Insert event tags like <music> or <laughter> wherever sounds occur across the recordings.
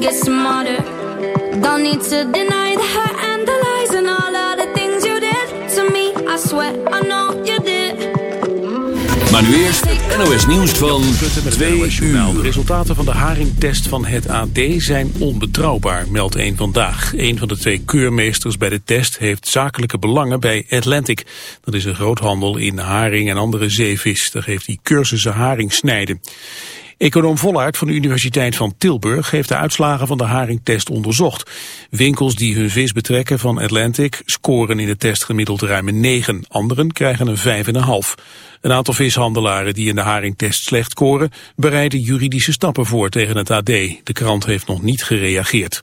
get smarter? Don't need to deny the hurt and the lies and all of the things you did to me. I swear I know you did. Maar nu eerst het NOS nieuws van Putten met het 2 NOS Journaal. De uur. resultaten van de haringtest van het AD zijn onbetrouwbaar, meldt één vandaag. Een van de twee keurmeesters bij de test heeft zakelijke belangen bij Atlantic. Dat is een groothandel in haring en andere zeevis. Daar geeft hij cursussen haring snijden. Econoom Vollaert van de Universiteit van Tilburg heeft de uitslagen van de haringtest onderzocht. Winkels die hun vis betrekken van Atlantic scoren in de test gemiddeld ruim een 9. Anderen krijgen een 5,5. Een aantal vishandelaren die in de haringtest slecht scoren bereiden juridische stappen voor tegen het AD. De krant heeft nog niet gereageerd.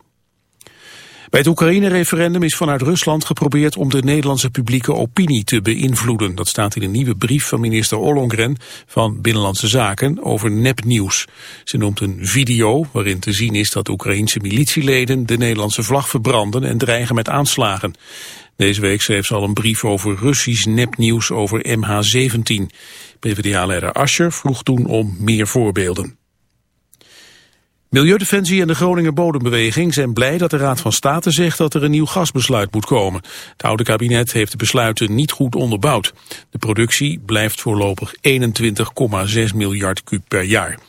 Bij het Oekraïne-referendum is vanuit Rusland geprobeerd om de Nederlandse publieke opinie te beïnvloeden. Dat staat in een nieuwe brief van minister Ollongren van Binnenlandse Zaken over nepnieuws. Ze noemt een video waarin te zien is dat Oekraïense militieleden de Nederlandse vlag verbranden en dreigen met aanslagen. Deze week schreef ze al een brief over Russisch nepnieuws over MH17. PvdA-leider Ascher vroeg toen om meer voorbeelden. Milieudefensie en de Groninger Bodembeweging zijn blij dat de Raad van State zegt dat er een nieuw gasbesluit moet komen. Het oude kabinet heeft de besluiten niet goed onderbouwd. De productie blijft voorlopig 21,6 miljard kub per jaar.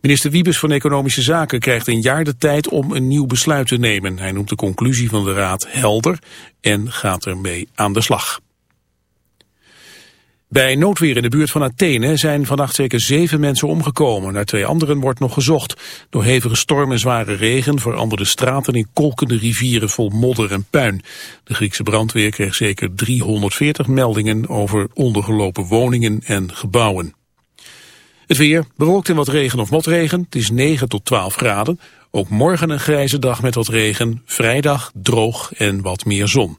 Minister Wiebes van Economische Zaken krijgt een jaar de tijd om een nieuw besluit te nemen. Hij noemt de conclusie van de Raad helder en gaat ermee aan de slag. Bij noodweer in de buurt van Athene zijn vannacht zeker zeven mensen omgekomen. Naar twee anderen wordt nog gezocht. Door hevige storm en zware regen veranderden straten in kolkende rivieren vol modder en puin. De Griekse brandweer kreeg zeker 340 meldingen over ondergelopen woningen en gebouwen. Het weer, bewolkt en wat regen of motregen. Het is 9 tot 12 graden. Ook morgen een grijze dag met wat regen. Vrijdag droog en wat meer zon.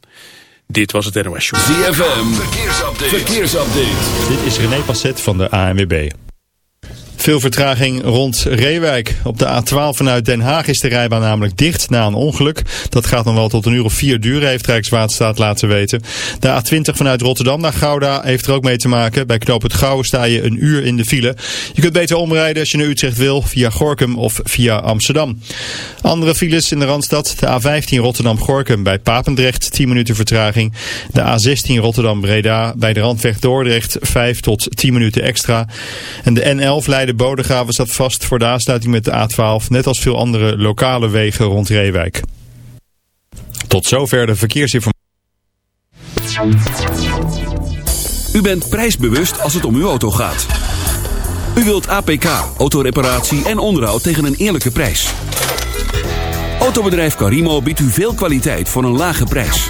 Dit was het NOS Show. ZFM, verkeersupdate. verkeersupdate. Dit is René Passet van de ANWB. Veel vertraging rond Reewijk. Op de A12 vanuit Den Haag is de rijbaan namelijk dicht na een ongeluk. Dat gaat nog wel tot een uur of vier duren, heeft Rijkswaterstaat laten weten. De A20 vanuit Rotterdam naar Gouda heeft er ook mee te maken. Bij Knoop het sta je een uur in de file. Je kunt beter omrijden als je naar Utrecht wil, via Gorkum of via Amsterdam. Andere files in de Randstad. De A15 Rotterdam-Gorkum bij Papendrecht, 10 minuten vertraging. De A16 Rotterdam-Breda bij de Randweg Dordrecht, 5 tot 10 minuten extra. En de N11 Leiden Bodegraven staat vast voor de aansluiting met de A12, net als veel andere lokale wegen rond Reewijk. Tot zover de verkeersinformatie. U bent prijsbewust als het om uw auto gaat. U wilt APK, autoreparatie en onderhoud tegen een eerlijke prijs. Autobedrijf Carimo biedt u veel kwaliteit voor een lage prijs.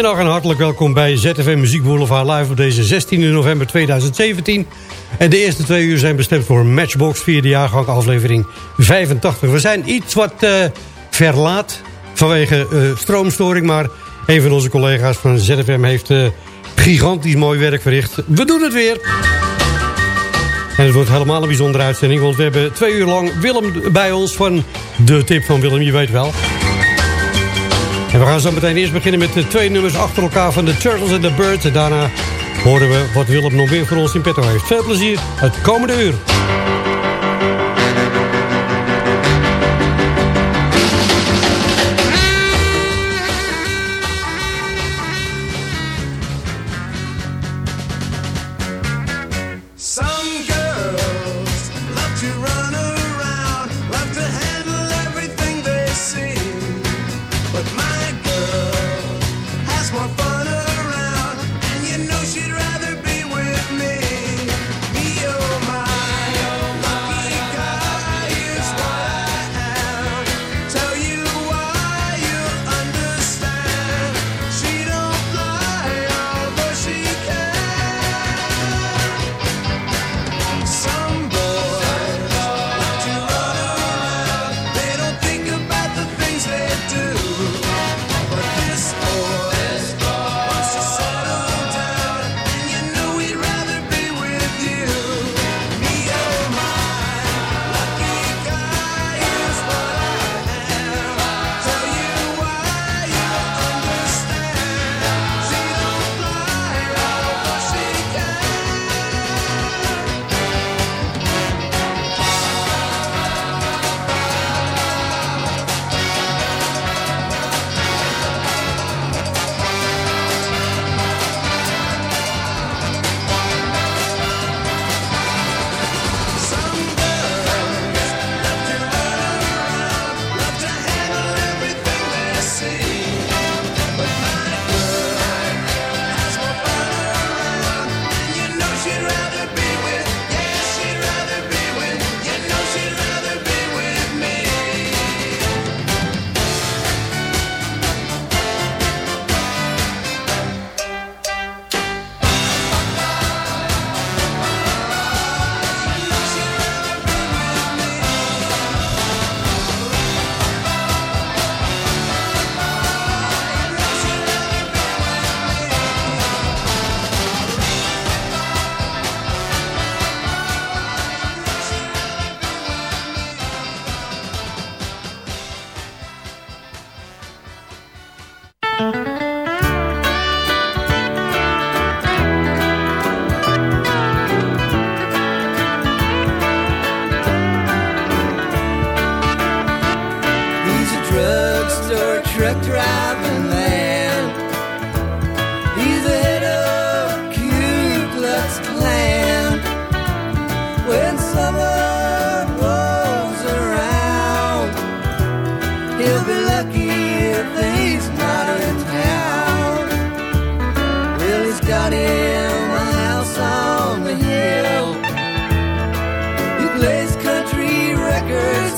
Goedemiddag en hartelijk welkom bij ZFM Muziek Boulevard Live op deze 16 november 2017. En de eerste twee uur zijn bestemd voor Matchbox, vierde jaargang aflevering 85. We zijn iets wat uh, verlaat vanwege eh, stroomstoring, maar een van onze collega's van ZFM heeft eh, gigantisch mooi werk verricht. We doen het weer! En het wordt helemaal een bijzondere uitzending, want we hebben twee uur lang Willem bij ons van de tip van Willem, je weet wel... En we gaan zo meteen eerst beginnen met de twee nummers achter elkaar van de Turtles en de Birds. En daarna horen we wat Willem nog meer voor ons in petto heeft. Veel plezier het komende uur.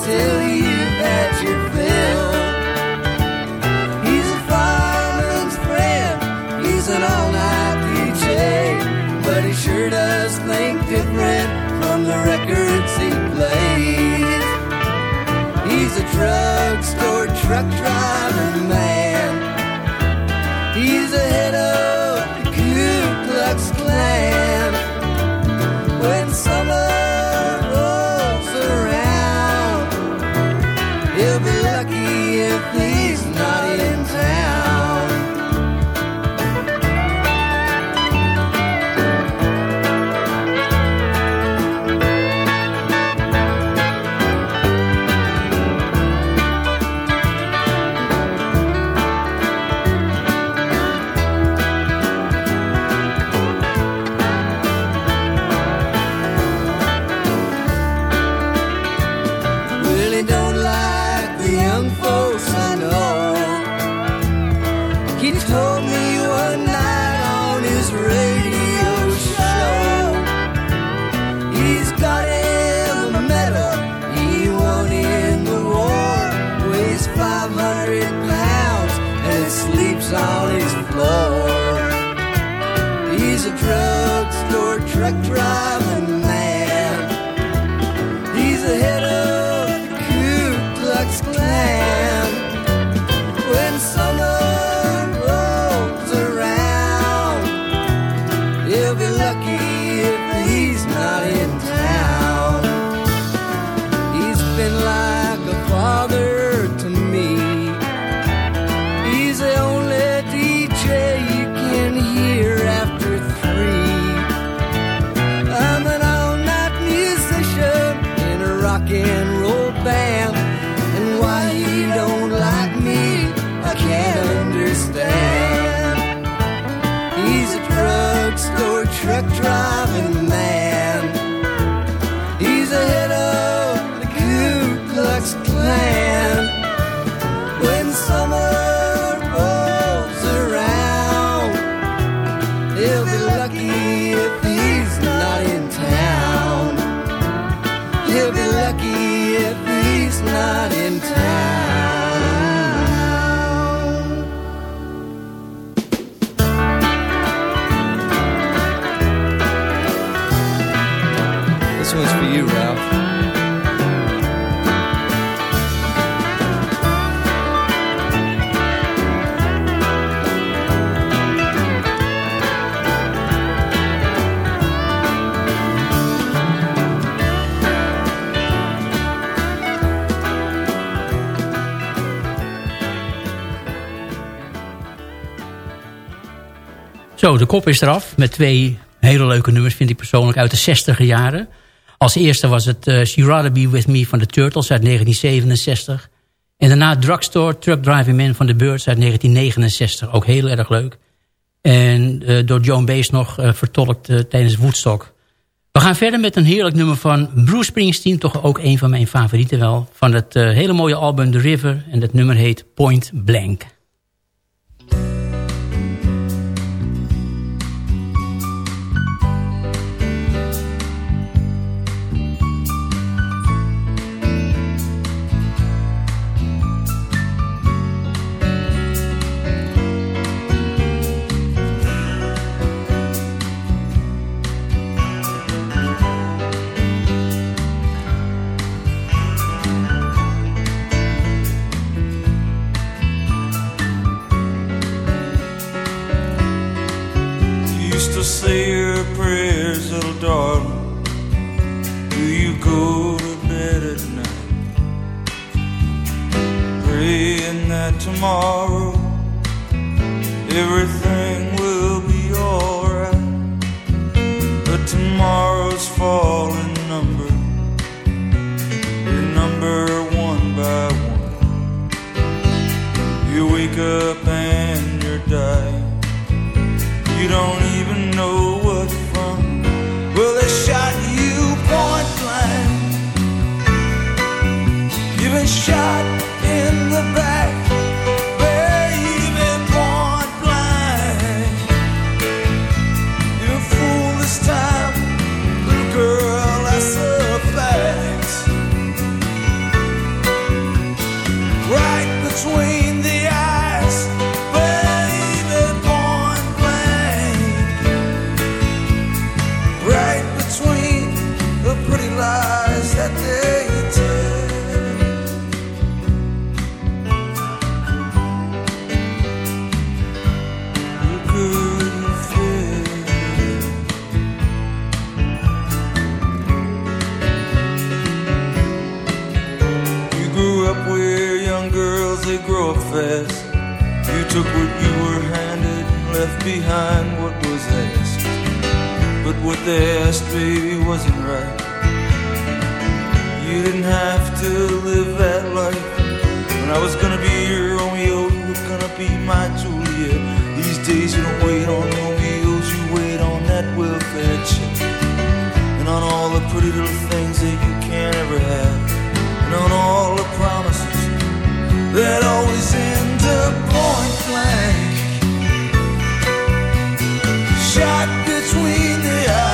to Zo, de kop is eraf met twee hele leuke nummers, vind ik persoonlijk, uit de 60 jaren. Als eerste was het uh, She Rather Be With Me van de Turtles uit 1967. En daarna Drugstore Truck Driving Man van de Birds uit 1969. Ook heel erg leuk. En uh, door Joan Baez nog uh, vertolkt tijdens Woodstock. We gaan verder met een heerlijk nummer van Bruce Springsteen. Toch ook een van mijn favorieten wel. Van het hele mooie album The River. En dat nummer heet Point Blank. anymore. What they asked, baby, wasn't right. You didn't have to live that life. When I was gonna be your Romeo, you were gonna be my Juliet. These days you don't wait on Romeos, you wait on that welfare check. And on all the pretty little things that you can't ever have. And on all the promises that always end up point blank. Shot between the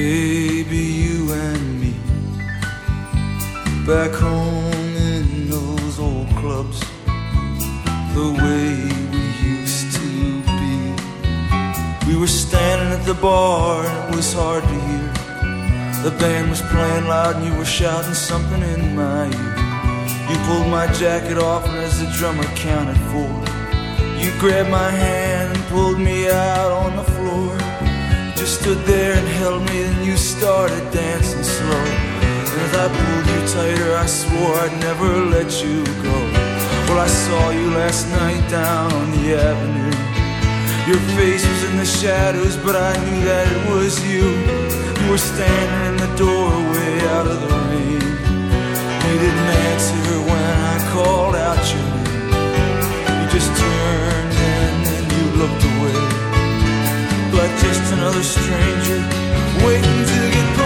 baby, you and me. Back home in those old clubs, the way we used to be. We were standing at the bar and it was hard to hear. The band was playing loud and you were shouting something in my ear. You pulled my jacket off and as the drummer counted four. You grabbed my hand and pulled me out on the floor. Stood there and held me, and you started dancing slow. And as I pulled you tighter, I swore I'd never let you go. Well, I saw you last night down on the avenue. Your face was in the shadows, but I knew that it was you. You were standing in the doorway out of the rain. You didn't answer when I called out your name. You just turned and then you looked away. Just another stranger waiting to get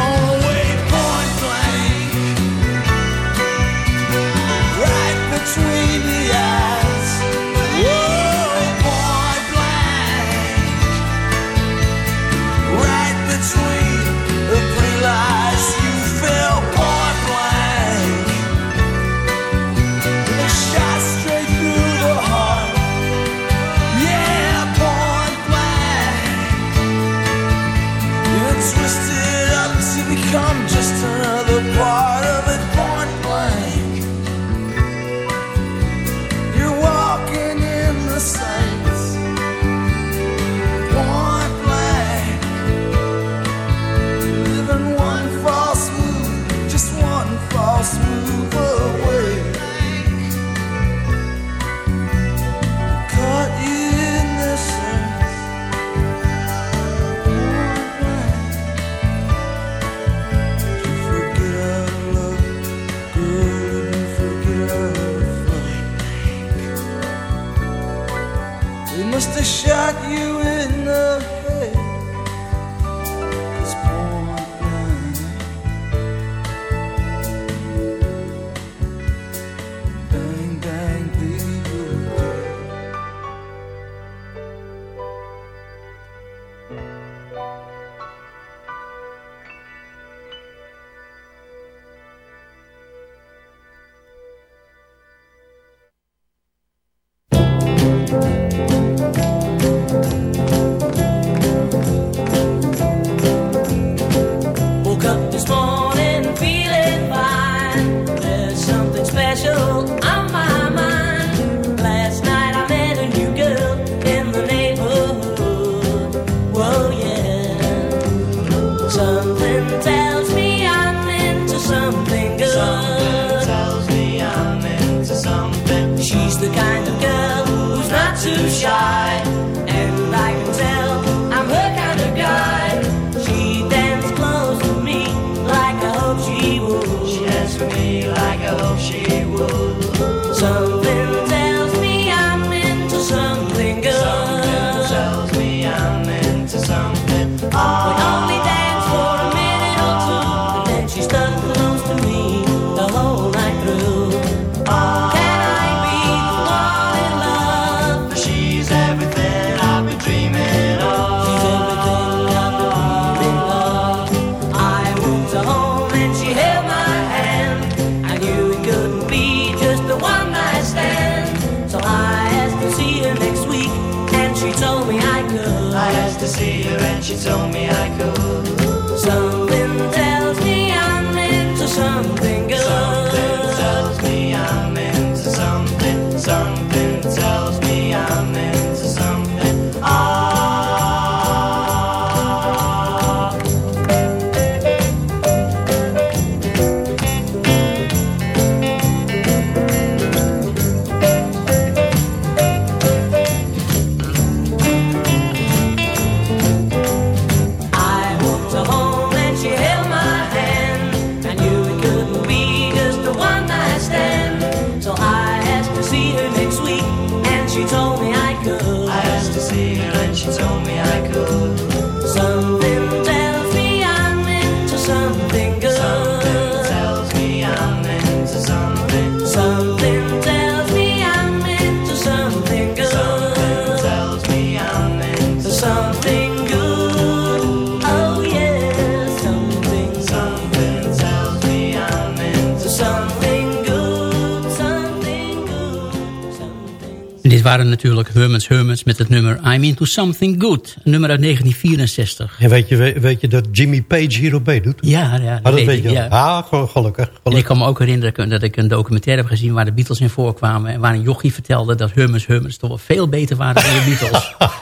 Met het nummer I'm Into Something Good. Een nummer uit 1964. En weet je, weet, je dat Jimmy Page hierop meedoet? Ja, ja Ah, dat weet, je ja. Ah, ge- gelukkig. En ik gelukkig. kan me ook herinneren dat ik een documentaire heb gezien... waar de Beatles in voorkwamen. En waar een jochie vertelde dat Hermans Hermans toch wel veel beter waren dan de Beatles. <laughs>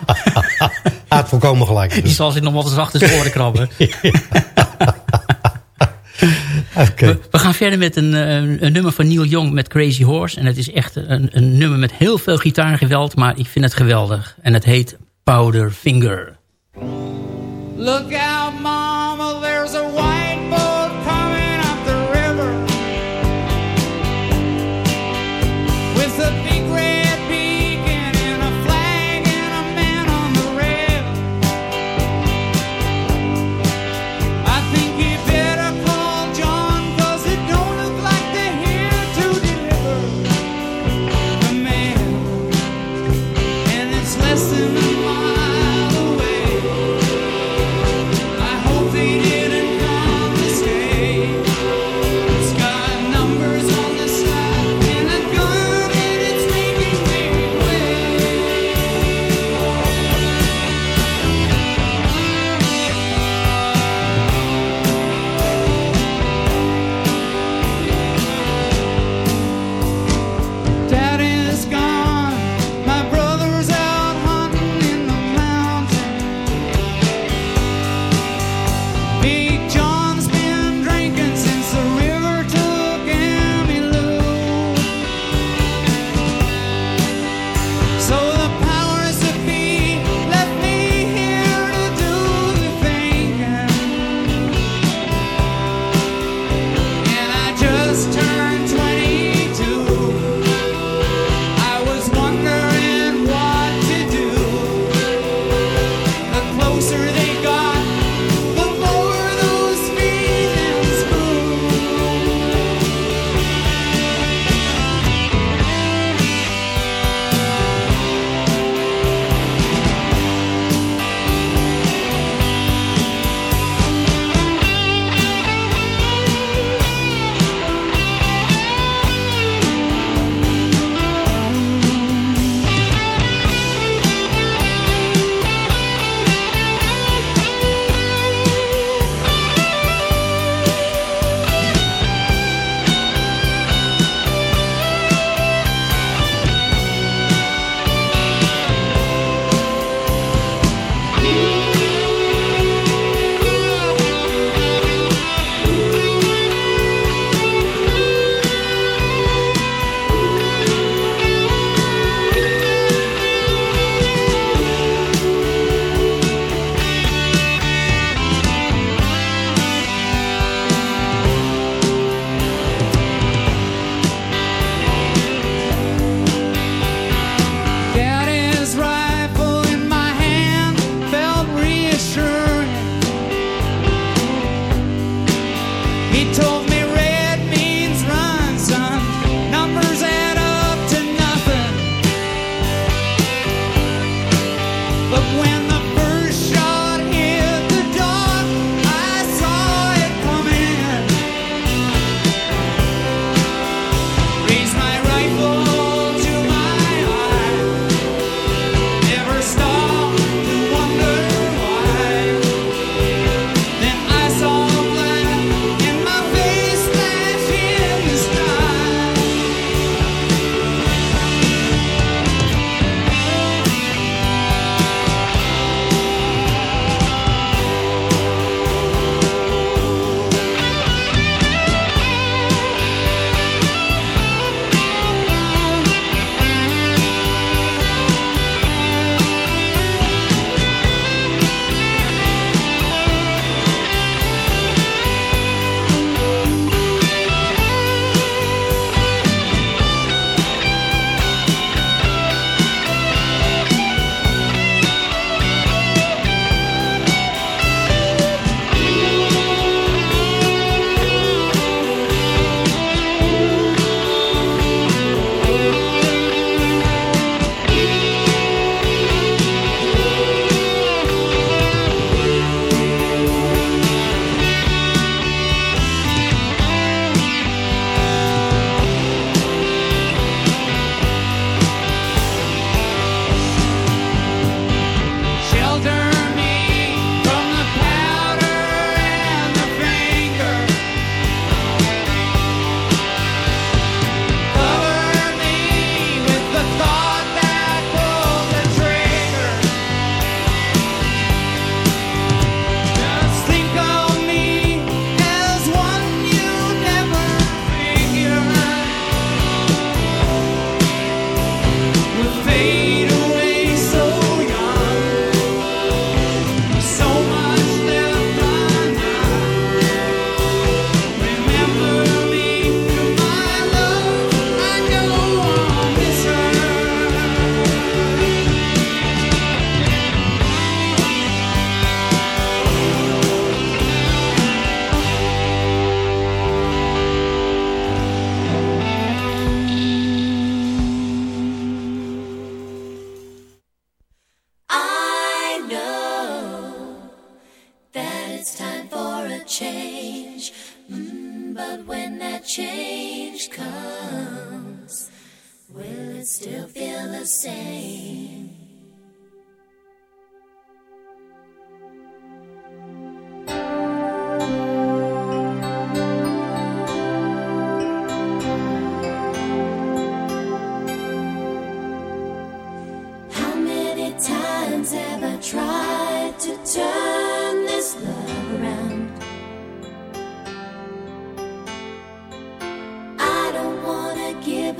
Hij had volkomen gelijk. Die zal zich nog wel eens achter zijn oren krabben. <laughs> <laughs> Oké. We, we gaan verder met een, eh, een nummer van Neil Young met Crazy Horse. En het is echt een, een nummer met heel veel gitaargeweld. Maar ik vind het geweldig. En het heet Powder Finger. Look out, mama, there's a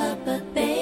Papa Baby.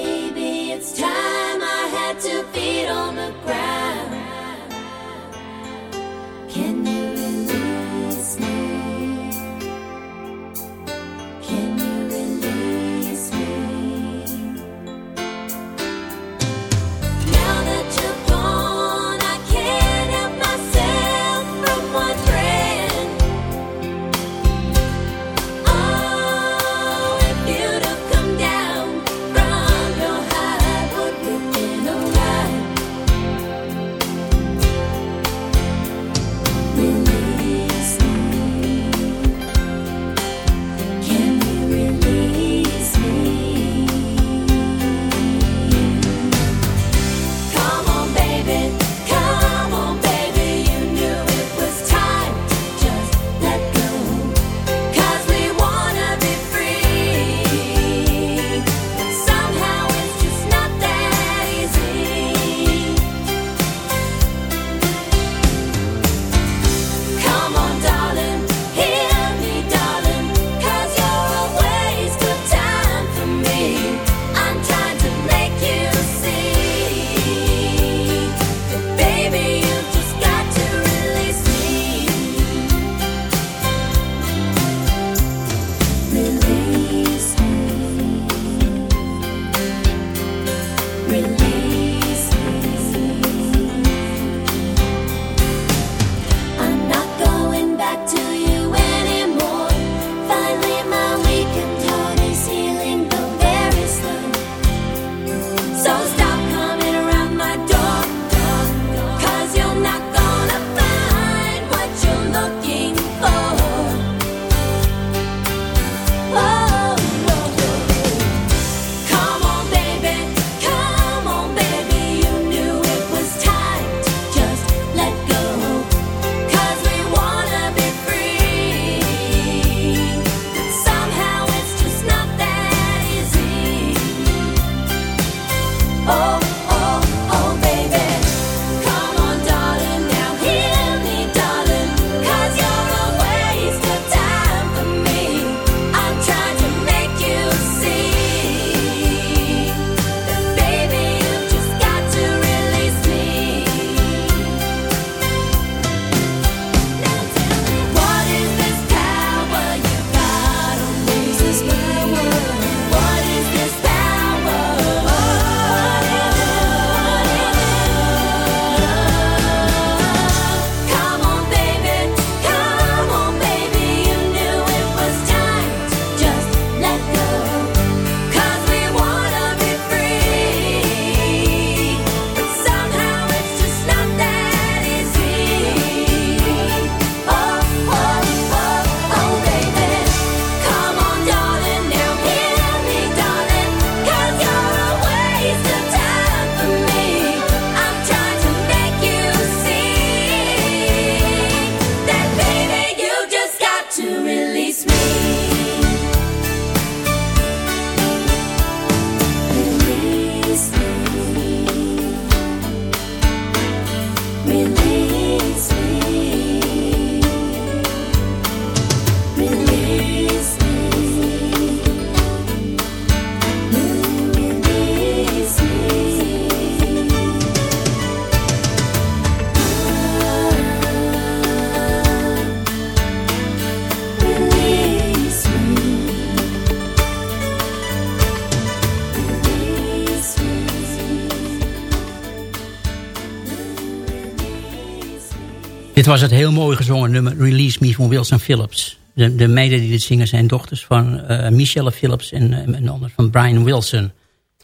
Dit was het heel mooi gezongen nummer Release Me van Wilson Phillips. De, de meiden die dit zingen zijn dochters van eh, Michelle Phillips en eh, een ander van Brian Wilson.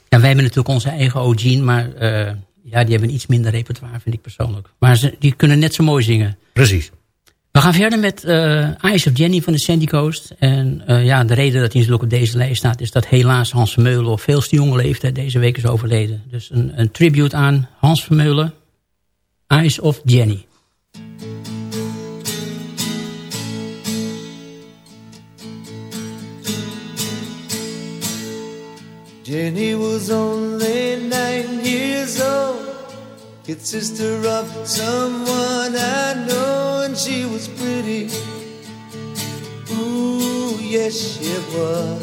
En wij hebben natuurlijk onze eigen O'Gene, maar eh, ja, die hebben iets minder repertoire, vind ik persoonlijk. Maar ze, die kunnen net zo mooi zingen. Precies. We gaan verder met Eyes of Jenny van de Sandy Coast. En ja, de reden dat hij natuurlijk op deze lijst staat... is dat helaas Hans Vermeulen op veel te jonge leeftijd deze week is overleden. Dus een, een tribute aan Hans Vermeulen, Eyes of Jenny. Then he was only nine years old. His sister of someone I know, and she was pretty. Ooh, yes, she was.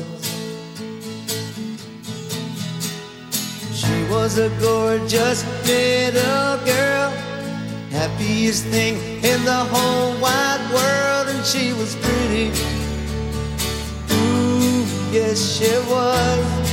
She was a gorgeous little girl, happiest thing in the whole wide world, and she was pretty. Ooh, yes, she was.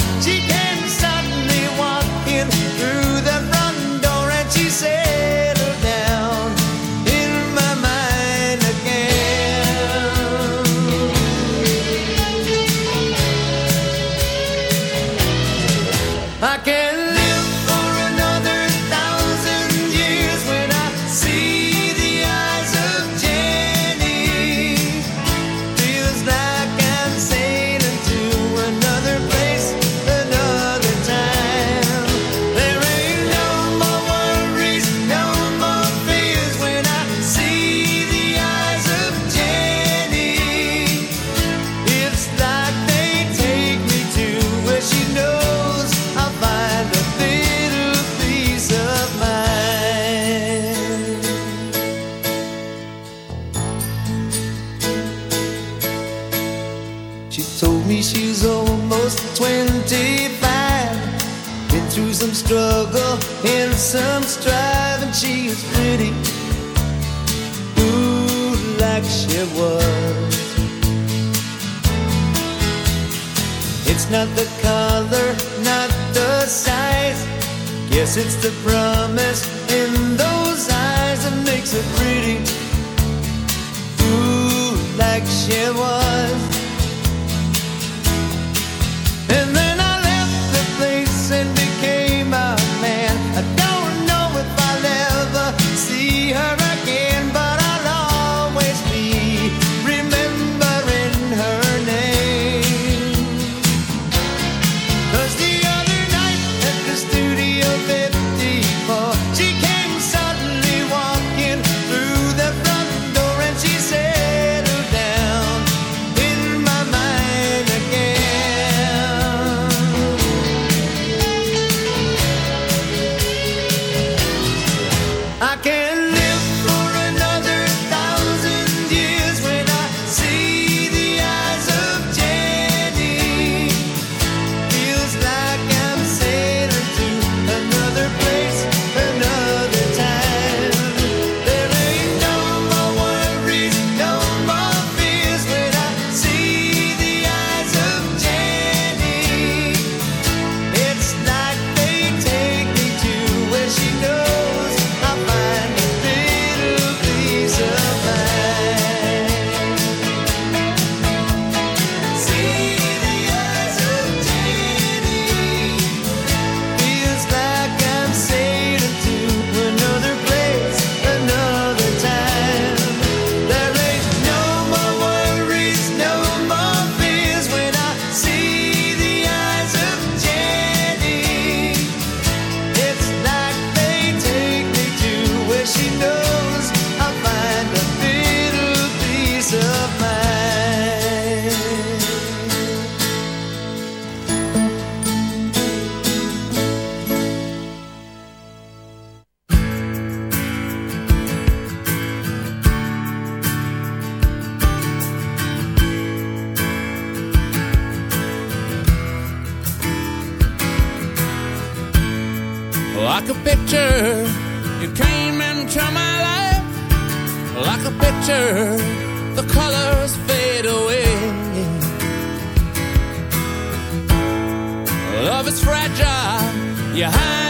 not the color, not the size. Guess it's the promise in those eyes that makes it pretty. Ooh, like she was. Love is fragile. You hide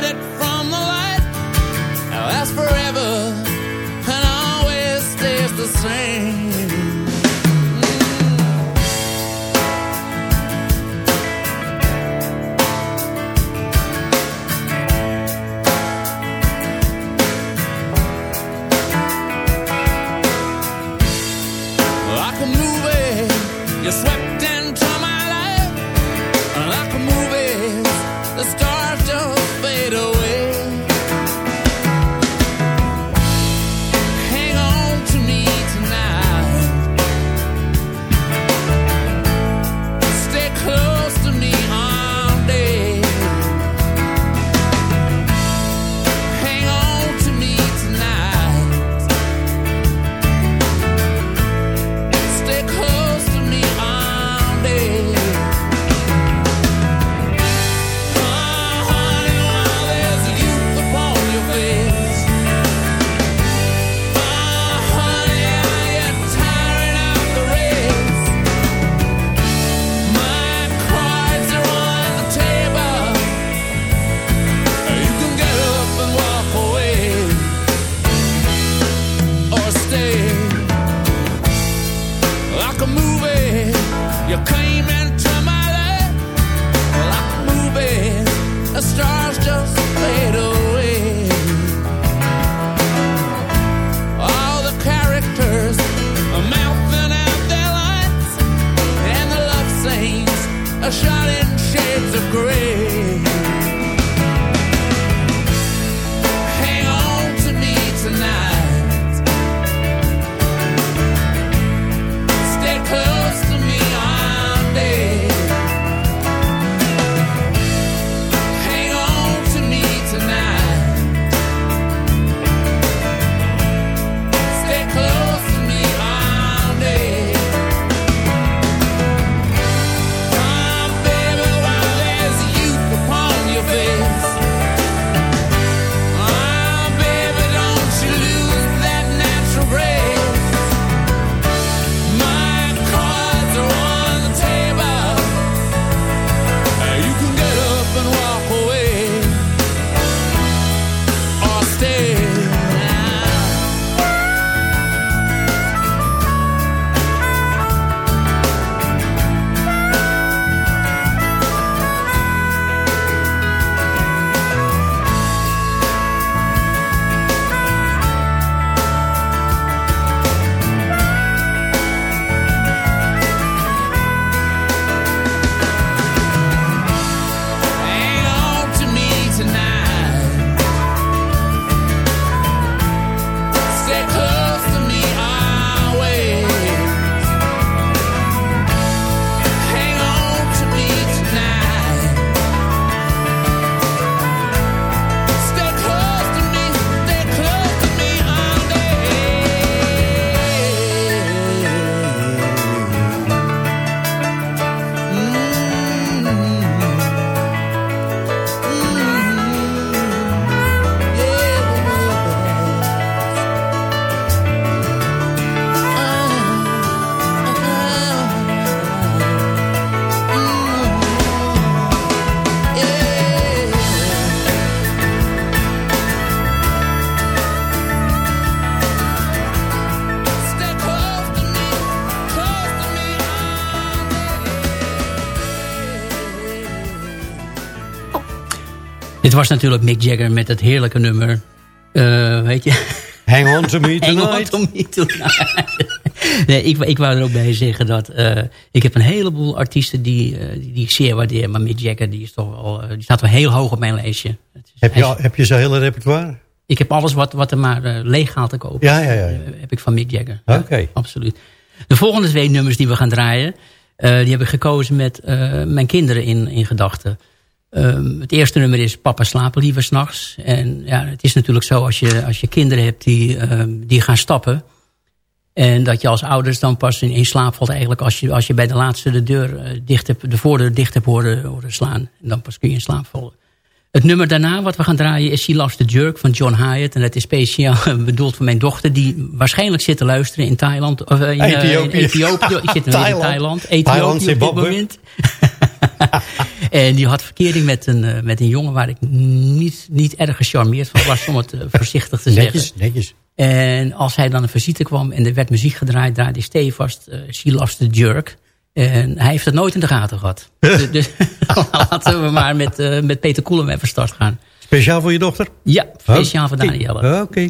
Dit was natuurlijk Mick Jagger met het heerlijke nummer. eh, weet je? Hang on to me <laughs> Hang on tonight. to me tonight. nee, ik, ik wou er ook bij zeggen dat... eh, ik heb een heleboel artiesten die, eh, die, ik zeer waardeer. Maar Mick Jagger die is toch eh, die staat wel heel hoog op mijn lijstje. Het Heb je, al- heb je zijn hele repertoire? ik heb alles wat, wat er maar eh, legaal te kopen Ja, ja, ja. heb ik van Mick Jagger. Oké. Absoluut. De volgende twee nummers die we gaan draaien... die heb ik gekozen met mijn kinderen in, in gedachten. Ehm, het eerste nummer is Papa slapen liever s'nachts. En ja, het is natuurlijk zo als je, als je kinderen hebt die, ehm, die gaan stappen... En dat je als ouders dan pas in, in slaap valt eigenlijk als je, als je bij de laatste de deur eh, dicht hebt, de voordeur dicht hebt horen, horen slaan. En dan pas kun je in slaap vallen. Het nummer daarna wat we gaan draaien is She Loves the Jerk van John Hyatt. En dat is speciaal <laughs> bedoeld voor mijn dochter die waarschijnlijk zit te luisteren in Thailand. Of eh, in, eh, in Ethiopië. Ethiopië. <laughs> Ik zit in Thailand. Ethiopië op dit <laughs> <laughs> en die had verkering met een, eh, met een jongen waar ik niet, niet erg gecharmeerd van was, om het eh, <laughs> voorzichtig te zeggen. Netjes, netjes. En als hij dan een visite kwam en er werd muziek gedraaid, draaide hij stevast uh, She Loves the Jerk. En hij heeft het nooit in de gaten gehad. <laughs> dus, dus laten we maar met, met Peter Koelem even start gaan. Speciaal voor je dochter? Ja, speciaal voor Danielle. Oké.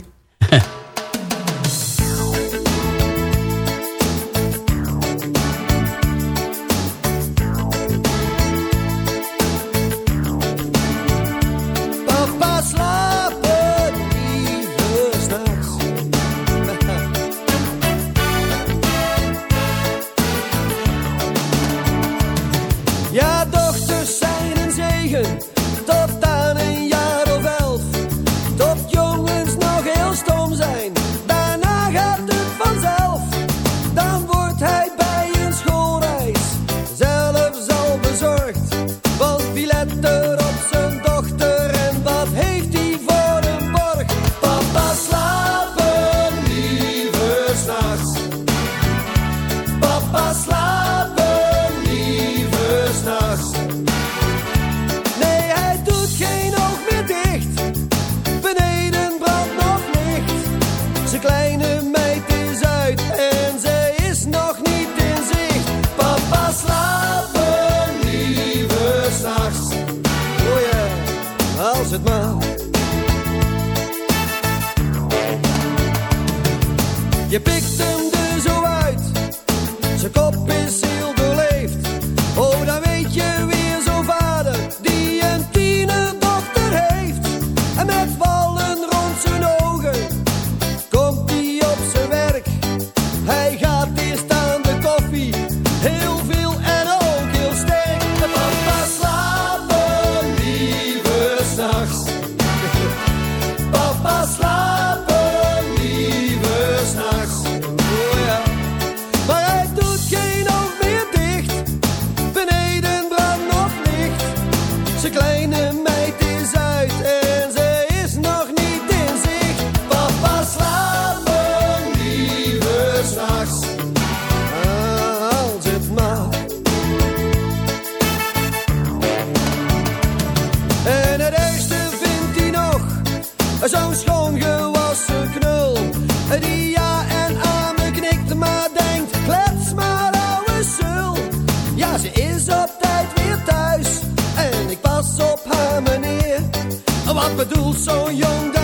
So zo jong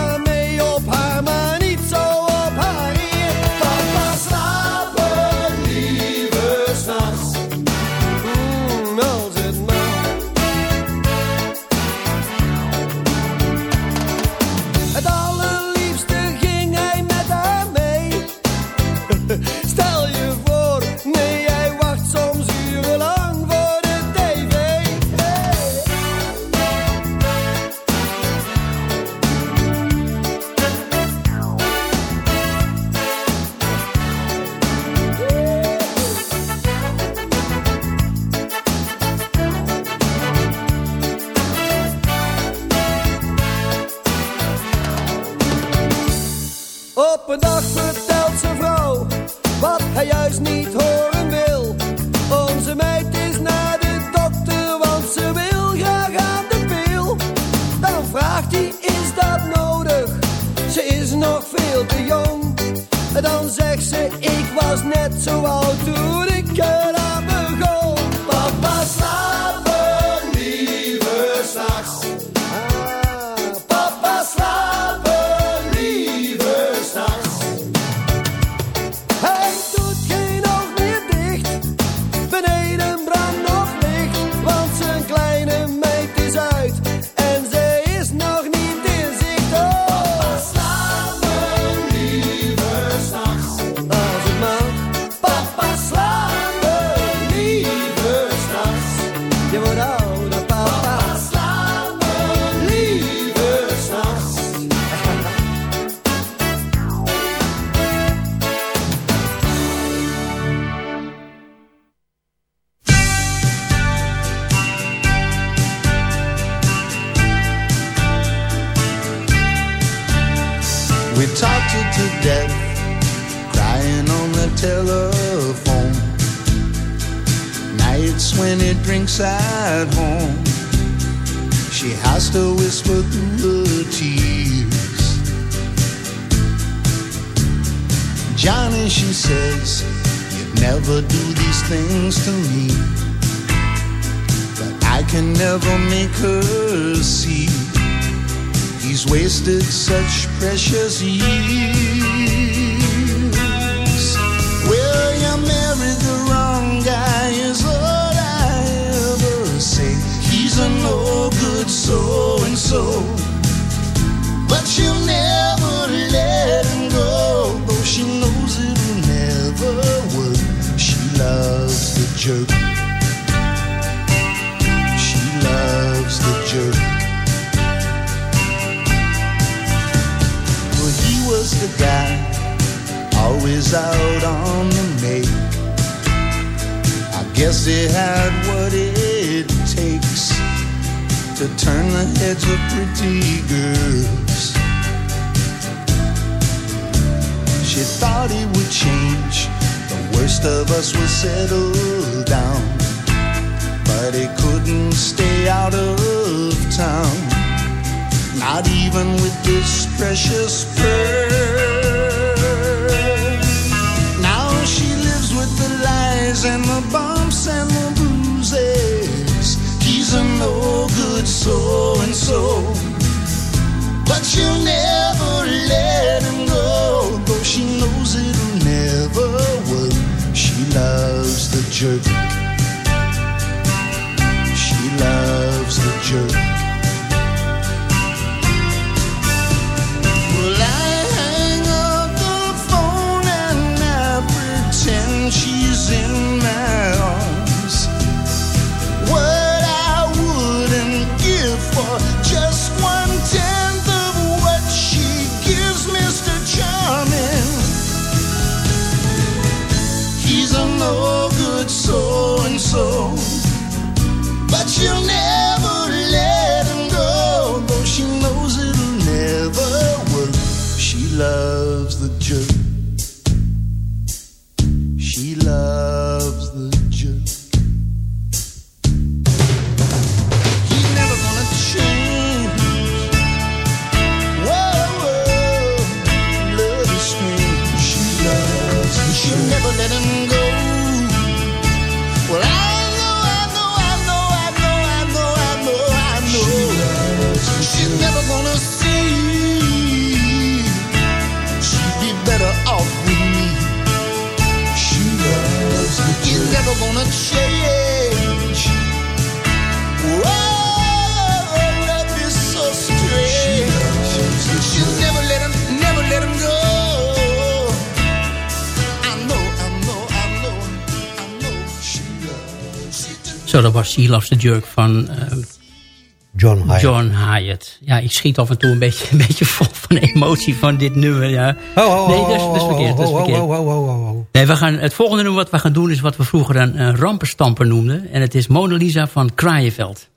never do these things to me. But I can never make her see. He's wasted such precious years. Well, you married the wrong guy, is all I ever say. He's a no good so and so. Always out on the make. I guess he had what it takes to turn the heads of pretty girls. She thought he would change, the worst of us would settle down. But he couldn't stay out of town, not even with this precious pearl. And the bumps and the bruises. He's a no good so and so. But she'll never let him go, though she knows it'll never work. She loves the jerk. She loves the jerk. Zo, dat was She Loves the Jerk van eh, John Hyatt. John Hyatt. Ja, ik schiet af en toe een beetje, <laughs> een beetje vol van emotie van dit nummer. Ja. Nee, ho, dat is, dat is verkeerd. Dat is verkeerd. Nee, we gaan, het volgende nummer wat we gaan doen is wat we vroeger een, een rampenstamper noemden. En het is Mona Lisa van Kraaienveld.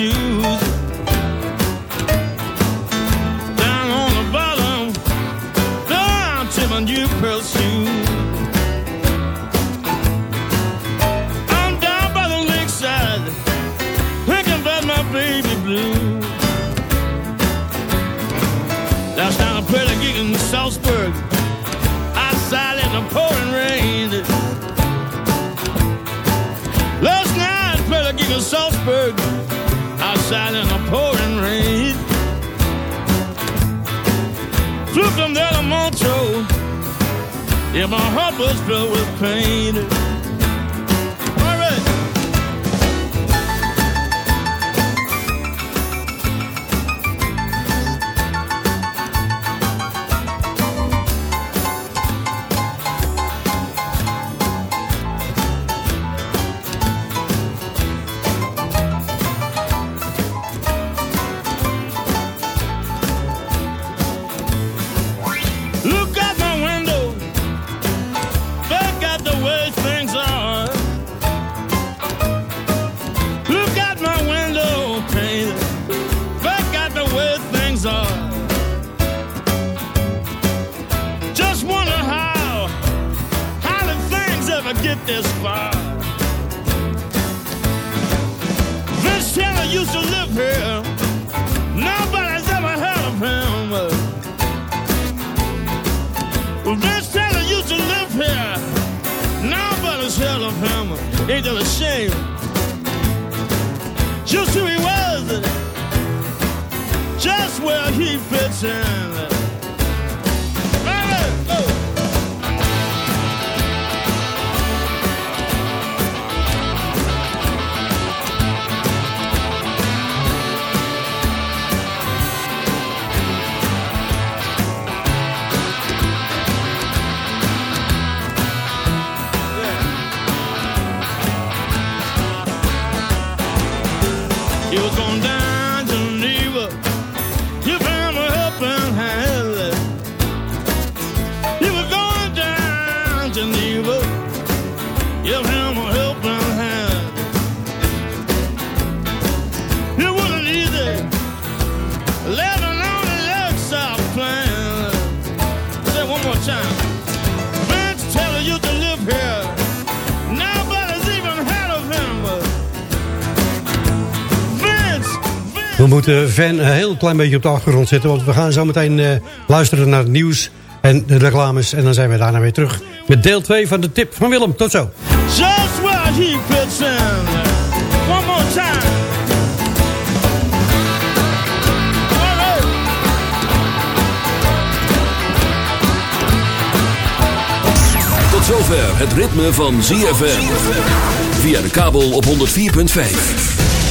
shoes Slip them down a Montreux. Yeah, my heart was filled with pain. shame. Just who he was, just where he fits in. moeten Van een heel klein beetje op de achtergrond zetten... want we gaan zo meteen eh, luisteren naar het nieuws en de reclames... en dan zijn we daarna weer terug met deel 2 van de tip van Willem. Tot zo. Tot zover het ritme van ZFM. Via de kabel op 104.5.